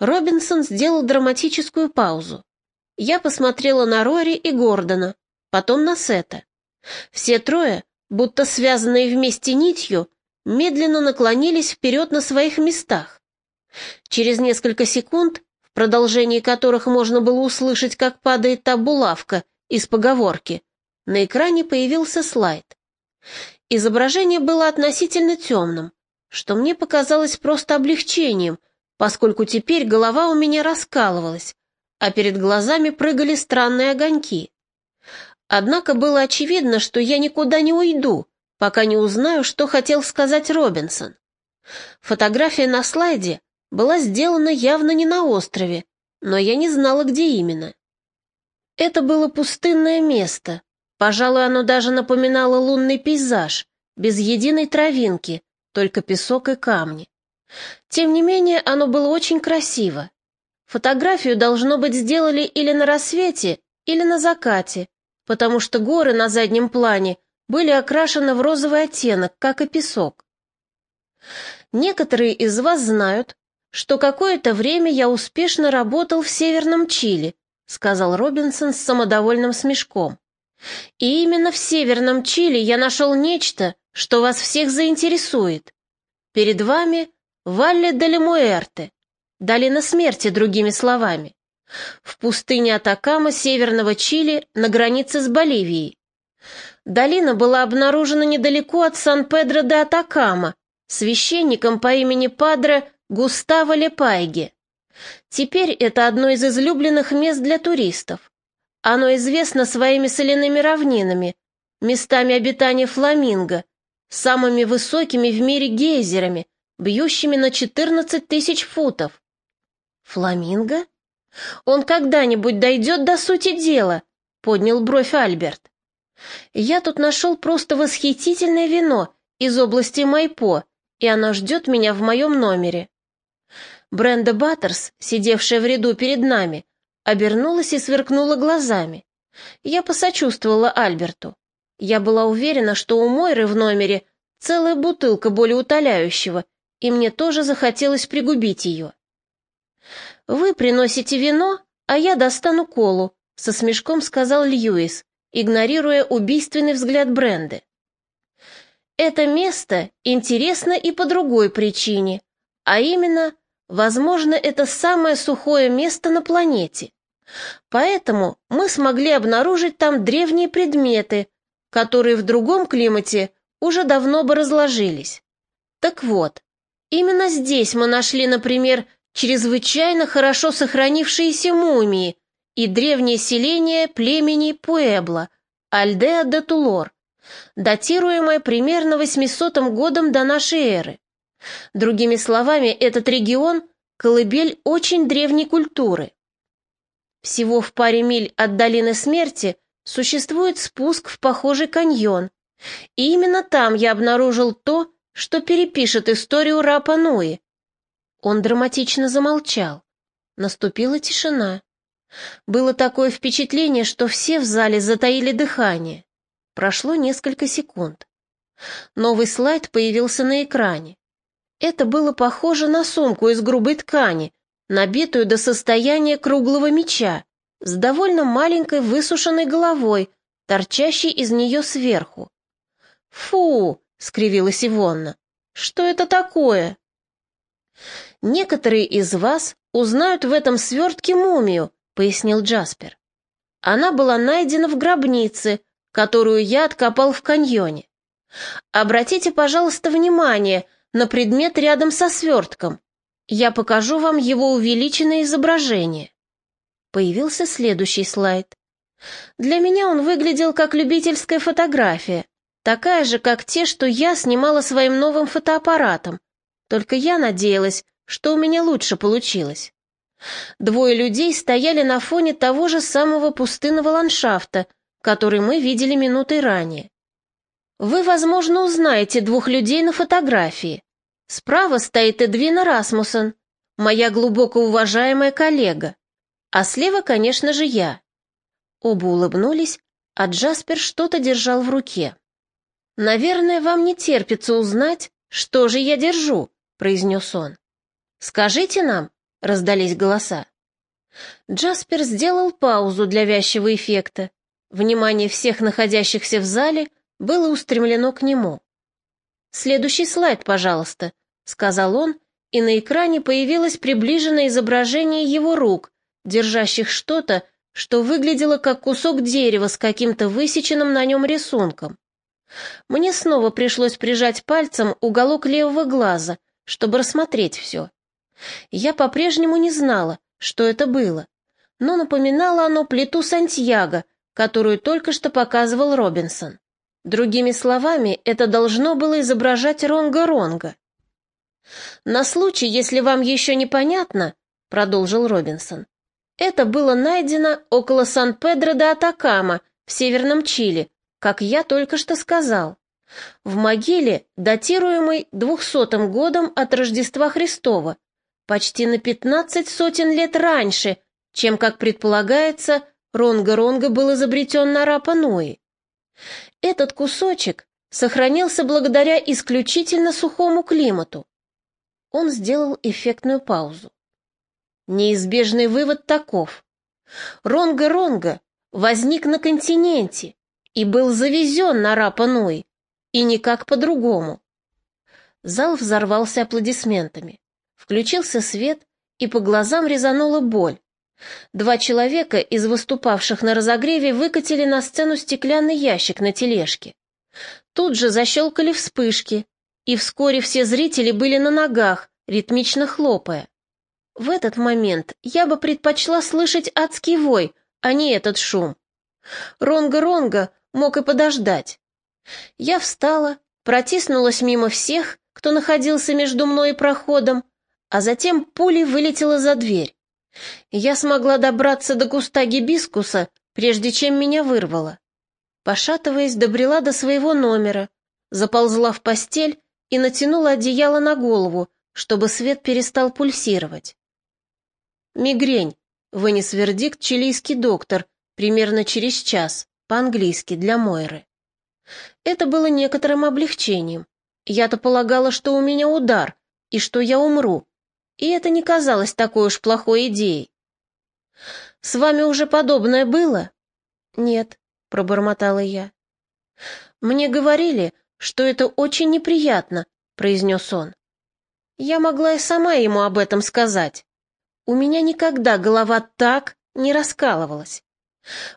Робинсон сделал драматическую паузу. Я посмотрела на Рори и Гордона, потом на Сета. Все трое, будто связанные вместе нитью, медленно наклонились вперед на своих местах. Через несколько секунд, в продолжении которых можно было услышать, как падает та булавка из поговорки, на экране появился слайд. Изображение было относительно темным, что мне показалось просто облегчением, поскольку теперь голова у меня раскалывалась, а перед глазами прыгали странные огоньки. Однако было очевидно, что я никуда не уйду, пока не узнаю, что хотел сказать Робинсон. Фотография на слайде была сделана явно не на острове, но я не знала, где именно. Это было пустынное место. Пожалуй, оно даже напоминало лунный пейзаж, без единой травинки, только песок и камни. Тем не менее, оно было очень красиво. Фотографию, должно быть, сделали или на рассвете, или на закате, потому что горы на заднем плане были окрашены в розовый оттенок, как и песок. Некоторые из вас знают, что какое-то время я успешно работал в Северном Чили, сказал Робинсон с самодовольным смешком. И именно в Северном Чили я нашел нечто, что вас всех заинтересует. Перед вами Валле де Муэрте, долина смерти, другими словами. В пустыне Атакама северного Чили на границе с Боливией. Долина была обнаружена недалеко от Сан-Педро де Атакама, священником по имени Падре Густаво Лепайге. Теперь это одно из излюбленных мест для туристов. Оно известно своими соляными равнинами, местами обитания фламинго, самыми высокими в мире гейзерами, бьющими на 14 тысяч футов. Фламинго? Он когда-нибудь дойдет до сути дела, поднял бровь Альберт. Я тут нашел просто восхитительное вино из области Майпо, и оно ждет меня в моем номере. Бренда Баттерс, сидевшая в ряду перед нами, обернулась и сверкнула глазами. Я посочувствовала Альберту. Я была уверена, что у Мойры в номере целая бутылка болеутоляющего, и мне тоже захотелось пригубить ее. «Вы приносите вино, а я достану колу», — со смешком сказал Льюис, игнорируя убийственный взгляд Бренды. «Это место интересно и по другой причине, а именно, возможно, это самое сухое место на планете. Поэтому мы смогли обнаружить там древние предметы, которые в другом климате уже давно бы разложились. Так вот, именно здесь мы нашли, например, чрезвычайно хорошо сохранившиеся мумии и древнее селение племени Пуэбла, Альдеа де Тулор, датируемое примерно 800 годом до нашей эры. Другими словами, этот регион – колыбель очень древней культуры. Всего в паре миль от долины смерти существует спуск в похожий каньон, и именно там я обнаружил то, что перепишет историю Рапа Нуи, он драматично замолчал. Наступила тишина. Было такое впечатление, что все в зале затаили дыхание. Прошло несколько секунд. Новый слайд появился на экране. Это было похоже на сумку из грубой ткани, набитую до состояния круглого меча, с довольно маленькой высушенной головой, торчащей из нее сверху. «Фу!» — скривилась Ивонна. «Что это такое?» «Некоторые из вас узнают в этом свертке мумию», — пояснил Джаспер. «Она была найдена в гробнице, которую я откопал в каньоне. Обратите, пожалуйста, внимание на предмет рядом со свертком. Я покажу вам его увеличенное изображение». Появился следующий слайд. Для меня он выглядел как любительская фотография, такая же, как те, что я снимала своим новым фотоаппаратом, только я надеялась, что у меня лучше получилось. Двое людей стояли на фоне того же самого пустынного ландшафта, который мы видели минутой ранее. Вы, возможно, узнаете двух людей на фотографии. Справа стоит Эдвина Расмуссен, моя глубоко уважаемая коллега, а слева, конечно же, я. Оба улыбнулись, а Джаспер что-то держал в руке. «Наверное, вам не терпится узнать, что же я держу», произнес он. «Скажите нам, — раздались голоса. Джаспер сделал паузу для вязчего эффекта. Внимание всех находящихся в зале было устремлено к нему. «Следующий слайд, пожалуйста», — сказал он, и на экране появилось приближенное изображение его рук, держащих что-то, что выглядело как кусок дерева с каким-то высеченным на нем рисунком. Мне снова пришлось прижать пальцем уголок левого глаза, чтобы рассмотреть все. Я по-прежнему не знала, что это было, но напоминало оно плиту Сантьяго, которую только что показывал Робинсон. Другими словами, это должно было изображать Ронга-Ронга. «На случай, если вам еще непонятно», — продолжил Робинсон, «это было найдено около Сан-Педро де Атакама в Северном Чили, как я только что сказал, в могиле, датируемой двухсотым годом от Рождества Христова, почти на пятнадцать сотен лет раньше, чем, как предполагается, Ронга-Ронга был изобретен на Рапа-Нуи. Этот кусочек сохранился благодаря исключительно сухому климату. Он сделал эффектную паузу. Неизбежный вывод таков. Ронга-Ронга возник на континенте и был завезен на Рапа-Нуи, и никак по-другому. Зал взорвался аплодисментами. Включился свет, и по глазам резанула боль. Два человека из выступавших на разогреве выкатили на сцену стеклянный ящик на тележке. Тут же защелкали вспышки, и вскоре все зрители были на ногах, ритмично хлопая. В этот момент я бы предпочла слышать адский вой, а не этот шум. Ронга-ронга мог и подождать. Я встала, протиснулась мимо всех, кто находился между мной и проходом, а затем пулей вылетела за дверь. Я смогла добраться до куста гибискуса, прежде чем меня вырвало. Пошатываясь, добрела до своего номера, заползла в постель и натянула одеяло на голову, чтобы свет перестал пульсировать. «Мигрень», — вынес вердикт чилийский доктор, примерно через час, по-английски, для Мойры. Это было некоторым облегчением. Я-то полагала, что у меня удар, и что я умру, и это не казалось такой уж плохой идеей. «С вами уже подобное было?» «Нет», — пробормотала я. «Мне говорили, что это очень неприятно», — произнес он. Я могла и сама ему об этом сказать. У меня никогда голова так не раскалывалась.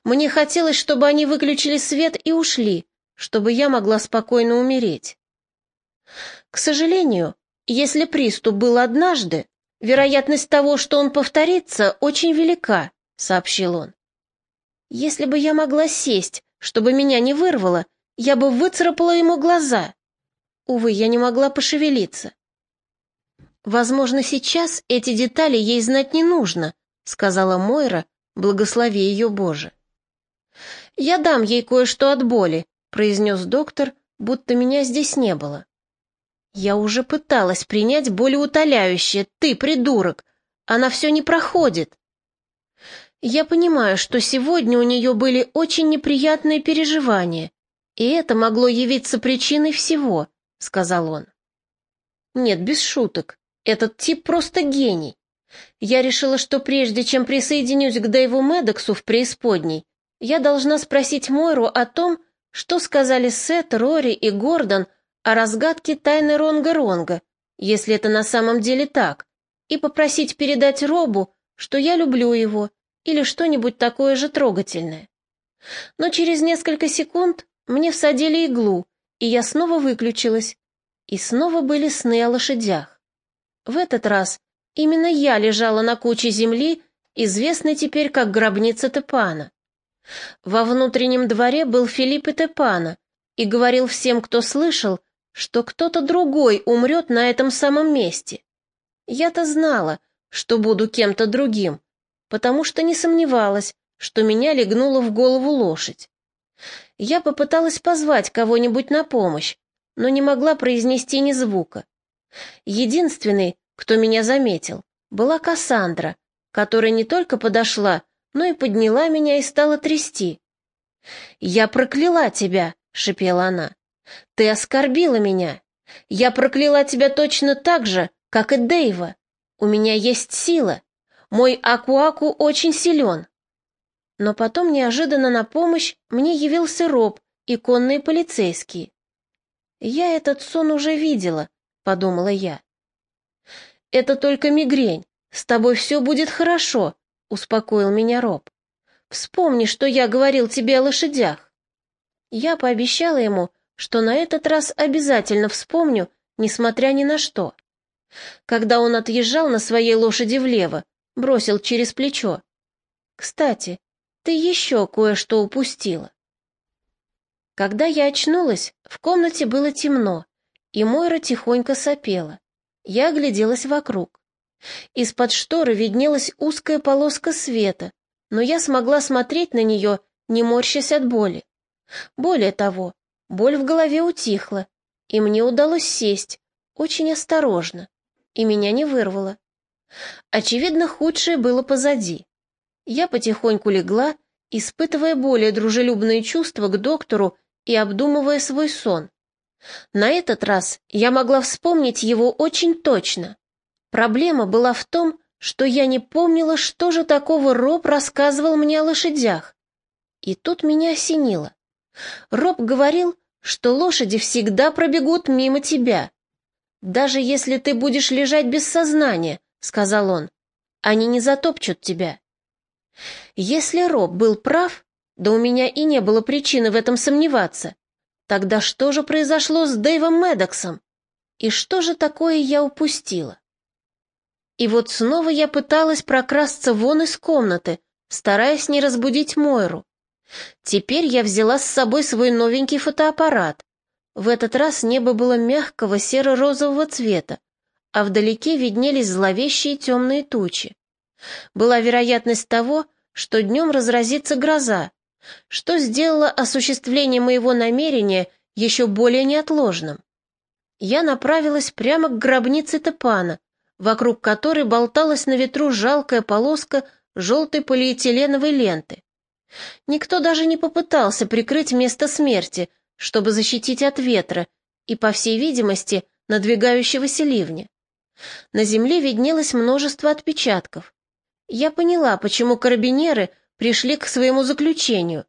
Мне хотелось, чтобы они выключили свет и ушли, чтобы я могла спокойно умереть. К сожалению, если приступ был однажды, Вероятность того, что он повторится, очень велика, сообщил он. Если бы я могла сесть, чтобы меня не вырвало, я бы выцарапала ему глаза. Увы, я не могла пошевелиться. Возможно, сейчас эти детали ей знать не нужно, сказала Мойра, благослови ее Боже. Я дам ей кое-что от боли, произнес доктор, будто меня здесь не было. Я уже пыталась принять болеутоляющее, ты придурок. Она все не проходит. Я понимаю, что сегодня у нее были очень неприятные переживания, и это могло явиться причиной всего, сказал он. Нет, без шуток. Этот тип просто гений. Я решила, что прежде чем присоединюсь к Дэйву Медоксу в преисподней, я должна спросить Мойру о том, что сказали Сет, Рори и Гордон о разгадке тайны Ронга-Ронга, если это на самом деле так, и попросить передать Робу, что я люблю его, или что-нибудь такое же трогательное. Но через несколько секунд мне всадили иглу, и я снова выключилась, и снова были сны о лошадях. В этот раз именно я лежала на куче земли, известной теперь как гробница Тепана. Во внутреннем дворе был Филипп и Тепана, и говорил всем, кто слышал, что кто-то другой умрет на этом самом месте. Я-то знала, что буду кем-то другим, потому что не сомневалась, что меня легнула в голову лошадь. Я попыталась позвать кого-нибудь на помощь, но не могла произнести ни звука. Единственный, кто меня заметил, была Кассандра, которая не только подошла, но и подняла меня и стала трясти. «Я прокляла тебя!» — шепела она. Ты оскорбила меня. Я прокляла тебя точно так же, как и Дэйва. У меня есть сила. Мой Акуаку очень силен. Но потом неожиданно на помощь мне явился Роб и конные полицейские. Я этот сон уже видела, подумала я. Это только мигрень. С тобой все будет хорошо, успокоил меня Роб. Вспомни, что я говорил тебе о лошадях. Я пообещала ему, что на этот раз обязательно вспомню, несмотря ни на что. Когда он отъезжал на своей лошади влево, бросил через плечо. «Кстати, ты еще кое-что упустила». Когда я очнулась, в комнате было темно, и Мойра тихонько сопела. Я огляделась вокруг. Из-под шторы виднелась узкая полоска света, но я смогла смотреть на нее, не морщась от боли. Более того, боль в голове утихла, и мне удалось сесть, очень осторожно, и меня не вырвало. Очевидно, худшее было позади. Я потихоньку легла, испытывая более дружелюбные чувства к доктору и обдумывая свой сон. На этот раз я могла вспомнить его очень точно. Проблема была в том, что я не помнила, что же такого Роб рассказывал мне о лошадях. И тут меня осенило. Роб говорил, что лошади всегда пробегут мимо тебя. Даже если ты будешь лежать без сознания, сказал он, они не затопчут тебя. Если Роб был прав, да у меня и не было причины в этом сомневаться, тогда что же произошло с Дэйвом Медоксом? И что же такое я упустила? И вот снова я пыталась прокрасться вон из комнаты, стараясь не разбудить Мойру. Теперь я взяла с собой свой новенький фотоаппарат. В этот раз небо было мягкого серо-розового цвета, а вдалеке виднелись зловещие темные тучи. Была вероятность того, что днем разразится гроза, что сделало осуществление моего намерения еще более неотложным. Я направилась прямо к гробнице Тепана, вокруг которой болталась на ветру жалкая полоска желтой полиэтиленовой ленты. Никто даже не попытался прикрыть место смерти, чтобы защитить от ветра и, по всей видимости, надвигающегося ливня. На земле виднелось множество отпечатков. Я поняла, почему карабинеры пришли к своему заключению.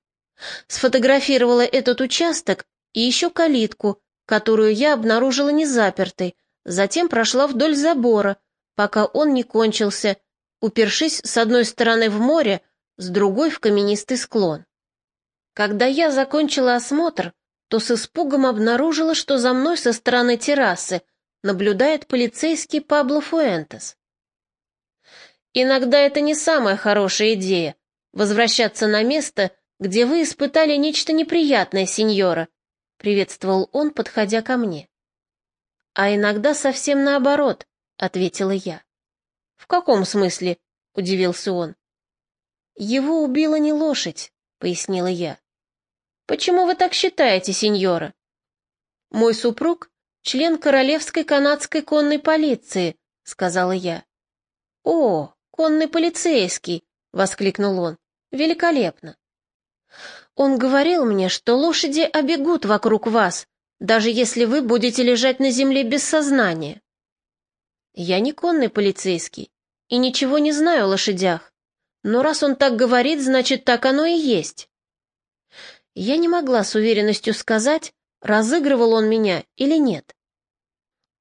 Сфотографировала этот участок и еще калитку, которую я обнаружила незапертой, затем прошла вдоль забора, пока он не кончился, упершись с одной стороны в море, с другой в каменистый склон. Когда я закончила осмотр, то с испугом обнаружила, что за мной со стороны террасы наблюдает полицейский Пабло Фуэнтес. Иногда это не самая хорошая идея — возвращаться на место, где вы испытали нечто неприятное, сеньора, — приветствовал он, подходя ко мне. А иногда совсем наоборот, — ответила я. В каком смысле? — удивился он. «Его убила не лошадь», — пояснила я. «Почему вы так считаете, сеньора?» «Мой супруг — член Королевской канадской конной полиции», — сказала я. «О, конный полицейский!» — воскликнул он. «Великолепно!» «Он говорил мне, что лошади обегут вокруг вас, даже если вы будете лежать на земле без сознания». «Я не конный полицейский и ничего не знаю о лошадях. Но раз он так говорит, значит, так оно и есть. Я не могла с уверенностью сказать, разыгрывал он меня или нет.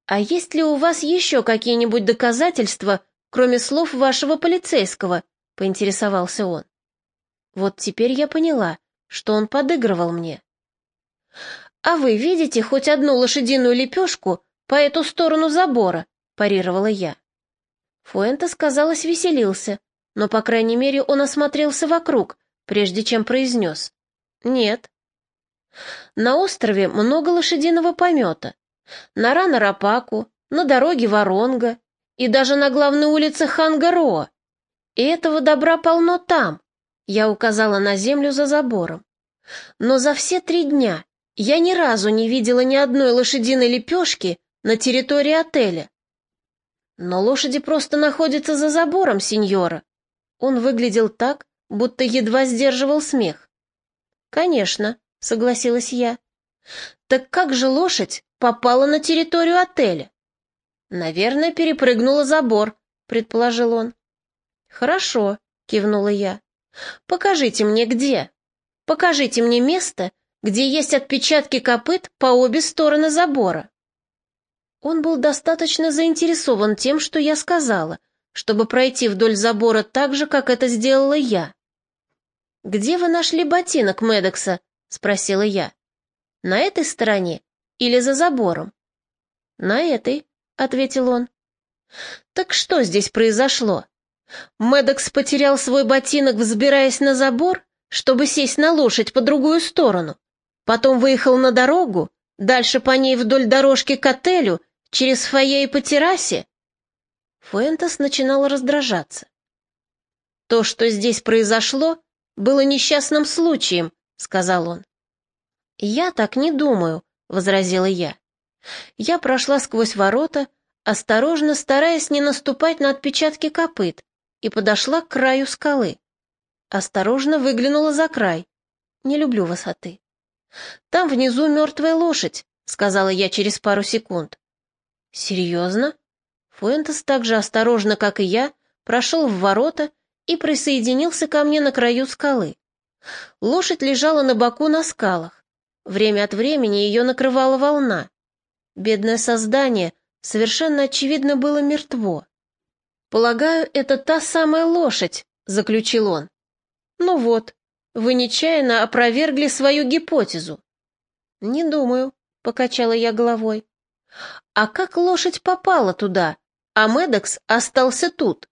«А есть ли у вас еще какие-нибудь доказательства, кроме слов вашего полицейского?» — поинтересовался он. Вот теперь я поняла, что он подыгрывал мне. «А вы видите хоть одну лошадиную лепешку по эту сторону забора?» — парировала я. Фуэнтес, казалось, веселился, но, по крайней мере, он осмотрелся вокруг, прежде чем произнес. «Нет». На острове много лошадиного помета. На Рана-Рапаку, на дороге Воронга и даже на главной улице Хангароа. И этого добра полно там, я указала на землю за забором. Но за все три дня я ни разу не видела ни одной лошадиной лепешки на территории отеля. Но лошади просто находятся за забором, сеньора, он выглядел так, будто едва сдерживал смех. «Конечно», — согласилась я. «Так как же лошадь попала на территорию отеля?» «Наверное, перепрыгнула забор», — предположил он. «Хорошо», — кивнула я. «Покажите мне, где. Покажите мне место, где есть отпечатки копыт по обе стороны забора». Он был достаточно заинтересован тем, что я сказала, чтобы пройти вдоль забора так же, как это сделала я. «Где вы нашли ботинок Медекса?» — спросила я. «На этой стороне или за забором?» «На этой», — ответил он. «Так что здесь произошло? Медекс потерял свой ботинок, взбираясь на забор, чтобы сесть на лошадь по другую сторону. Потом выехал на дорогу, дальше по ней вдоль дорожки к отелю Через фойе и по террасе?» Фуэнтес начинал раздражаться. «То, что здесь произошло, было несчастным случаем», — сказал он. «Я так не думаю», — возразила я. Я прошла сквозь ворота, осторожно стараясь не наступать на отпечатки копыт, и подошла к краю скалы. Осторожно выглянула за край. Не люблю высоты. «Там внизу мертвая лошадь», — сказала я через пару секунд. «Серьезно?» Фуэнтес так же осторожно, как и я, прошел в ворота и присоединился ко мне на краю скалы. Лошадь лежала на боку на скалах. Время от времени ее накрывала волна. Бедное создание совершенно очевидно было мертво. «Полагаю, это та самая лошадь», — заключил он. «Ну вот, вы нечаянно опровергли свою гипотезу». «Не думаю», — покачала я головой. А как лошадь попала туда, а Медокс остался тут?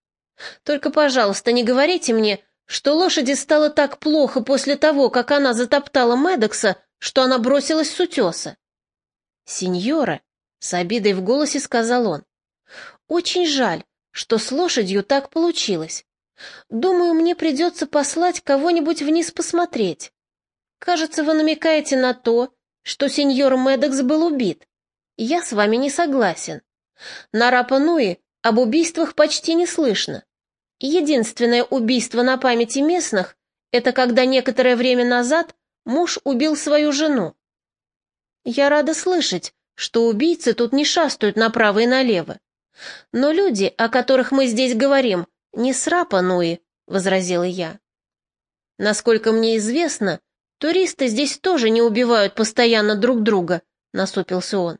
Только, пожалуйста, не говорите мне, что лошади стало так плохо после того, как она затоптала Медокса, что она бросилась с утеса. «Сеньора», — с обидой в голосе сказал он, — «очень жаль, что с лошадью так получилось. Думаю, мне придется послать кого-нибудь вниз посмотреть. Кажется, вы намекаете на то, что сеньор Медокс был убит. Я с вами не согласен. На Рапа-Нуи об убийствах почти не слышно. Единственное убийство на памяти местных — это когда некоторое время назад муж убил свою жену. Я рада слышать, что убийцы тут не шастают направо и налево. Но люди, о которых мы здесь говорим, не с Рапа-Нуи, — возразила я. Насколько мне известно, туристы здесь тоже не убивают постоянно друг друга, — насупился он.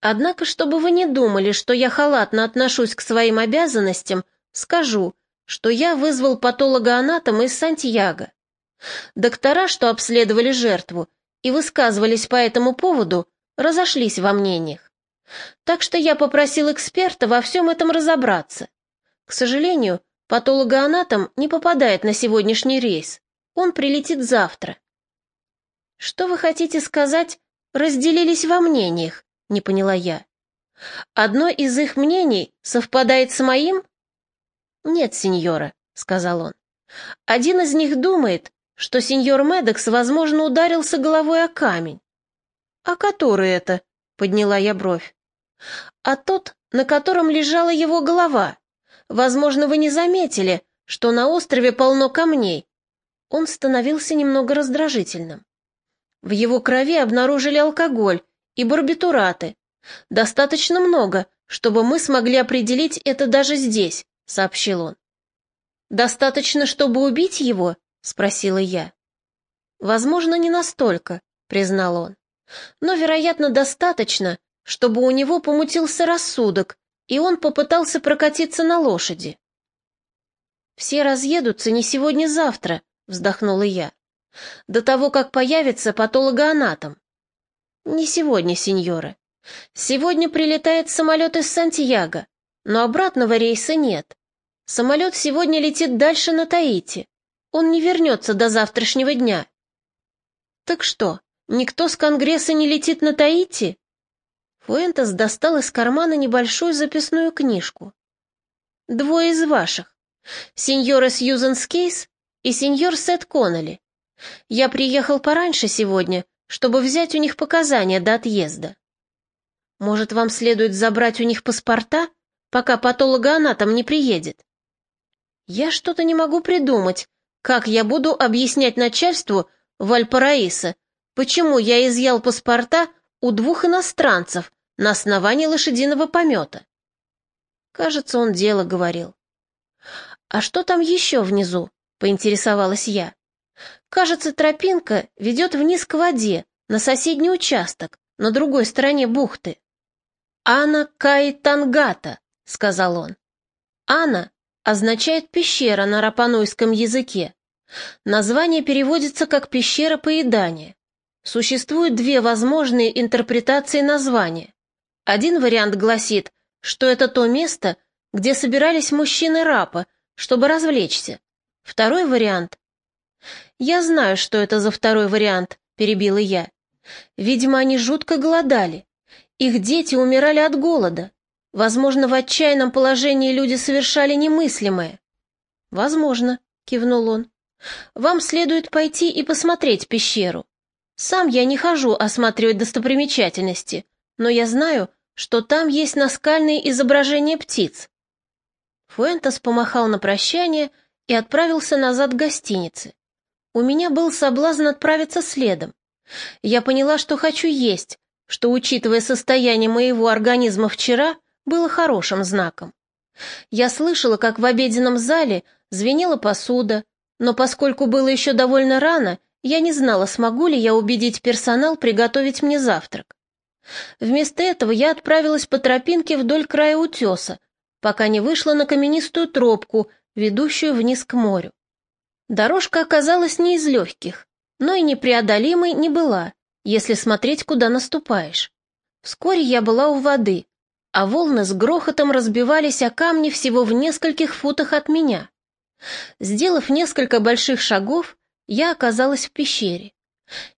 Однако, чтобы вы не думали, что я халатно отношусь к своим обязанностям, скажу, что я вызвал патолога-анатома из Сантьяго. Доктора, что обследовали жертву и высказывались по этому поводу, разошлись во мнениях. Так что я попросил эксперта во всем этом разобраться. К сожалению, патологоанатом не попадает на сегодняшний рейс. Он прилетит завтра. Что вы хотите сказать, разделились во мнениях? не поняла я. Одно из их мнений совпадает с моим? Нет, сеньора, сказал он. Один из них думает, что сеньор Медекс, возможно, ударился головой о камень. А который это? подняла я бровь. А тот, на котором лежала его голова. Возможно, вы не заметили, что на острове полно камней. Он становился немного раздражительным. В его крови обнаружили алкоголь и барбитураты. Достаточно много, чтобы мы смогли определить это даже здесь, сообщил он. Достаточно, чтобы убить его? спросила я. Возможно, не настолько, признал он. Но, вероятно, достаточно, чтобы у него помутился рассудок, и он попытался прокатиться на лошади. Все разъедутся не сегодня-завтра, вздохнула я. До того, как появится патологоанатом. «Не сегодня, сеньора. Сегодня прилетает самолет из Сантьяго, но обратного рейса нет. Самолет сегодня летит дальше на Таити. Он не вернется до завтрашнего дня». «Так что, никто с Конгресса не летит на Таити?» Фуэнтес достал из кармана небольшую записную книжку. «Двое из ваших. Сеньора Сьюзен Скейс и сеньор Сет Коннелли. Я приехал пораньше сегодня, чтобы взять у них показания до отъезда. Может, вам следует забрать у них паспорта, пока патологоанатом не приедет? Я что-то не могу придумать, как я буду объяснять начальству Вальпараиса, почему я изъял паспорта у двух иностранцев на основании лошадиного помета. Кажется, он дело говорил. «А что там еще внизу?» — поинтересовалась я. «Кажется, тропинка ведет вниз к воде, на соседний участок, на другой стороне бухты». «Ана Кайтангата», — сказал он. «Ана» означает «пещера» на рапануйском языке. Название переводится как «пещера поедания». Существуют две возможные интерпретации названия. Один вариант гласит, что это то место, где собирались мужчины рапа, чтобы развлечься. Второй вариант. «Я знаю, что это за второй вариант», — перебила я. «Видимо, они жутко голодали. Их дети умирали от голода. Возможно, в отчаянном положении люди совершали немыслимое». «Возможно», — кивнул он. «Вам следует пойти и посмотреть пещеру. Сам я не хожу осматривать достопримечательности, но я знаю, что там есть наскальные изображения птиц. Фуэнтес помахал на прощание и отправился назад к гостинице. У меня был соблазн отправиться следом. Я поняла, что хочу есть, что, учитывая состояние моего организма вчера, было хорошим знаком. Я слышала, как в обеденном зале звенела посуда, но поскольку было еще довольно рано, я не знала, смогу ли я убедить персонал приготовить мне завтрак. Вместо этого я отправилась по тропинке вдоль края утеса, пока не вышла на каменистую тропку, ведущую вниз к морю. Дорожка оказалась не из легких, но и непреодолимой не была, если смотреть, куда наступаешь. Вскоре я была у воды, а волны с грохотом разбивались о камни всего в нескольких футах от меня. Сделав несколько больших шагов, я оказалась в пещере.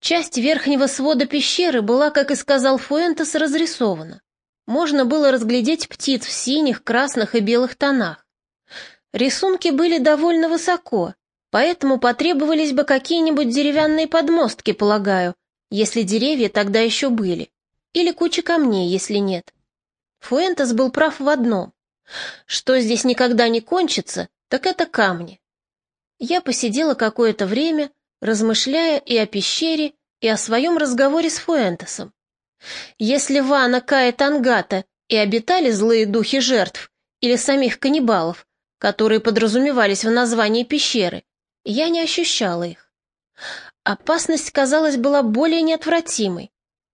Часть верхнего свода пещеры была, как и сказал Фуэнтес, разрисована. Можно было разглядеть птиц в синих, красных и белых тонах. Рисунки были довольно высоко, поэтому потребовались бы какие-нибудь деревянные подмостки, полагаю, если деревья тогда еще были, или куча камней, если нет. Фуэнтес был прав в одном. Что здесь никогда не кончится, так это камни. Я посидела какое-то время, размышляя и о пещере, и о своем разговоре с Фуэнтесом. Если в Ана Кая Тангата и обитали злые духи жертв или самих каннибалов, которые подразумевались в названии пещеры, я не ощущала их. Опасность, казалось, была более неотвратимой.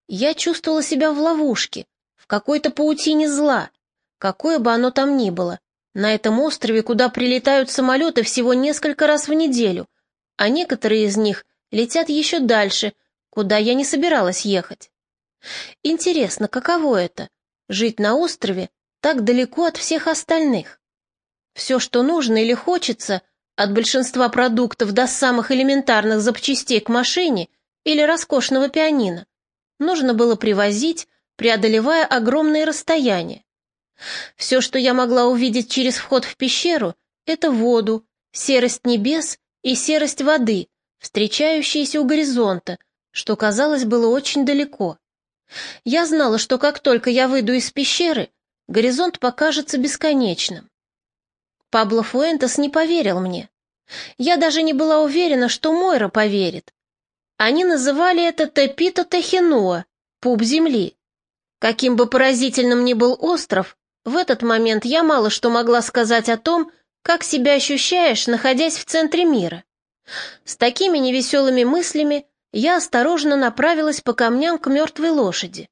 Я чувствовала себя в ловушке, в какой-то паутине зла, какое бы оно там ни было, на этом острове, куда прилетают самолеты всего несколько раз в неделю, а некоторые из них летят еще дальше, куда я не собиралась ехать. Интересно, каково это — жить на острове так далеко от всех остальных? Все, что нужно или хочется, от большинства продуктов до самых элементарных запчастей к машине или роскошного пианино, нужно было привозить, преодолевая огромные расстояния. Все, что я могла увидеть через вход в пещеру, это воду, серость небес и серость воды, встречающиеся у горизонта, что, казалось, было очень далеко. Я знала, что как только я выйду из пещеры, горизонт покажется бесконечным. Пабло Фуэнтес не поверил мне. Я даже не была уверена, что Мойра поверит. Они называли это Тепито Техинуа, пуп земли. Каким бы поразительным ни был остров, в этот момент я мало что могла сказать о том, как себя ощущаешь, находясь в центре мира. С такими невеселыми мыслями я осторожно направилась по камням к мертвой лошади.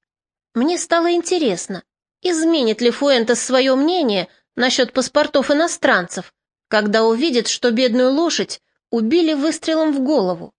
Мне стало интересно, изменит ли Фуэнтес свое мнение насчет паспортов иностранцев, когда увидит, что бедную лошадь убили выстрелом в голову.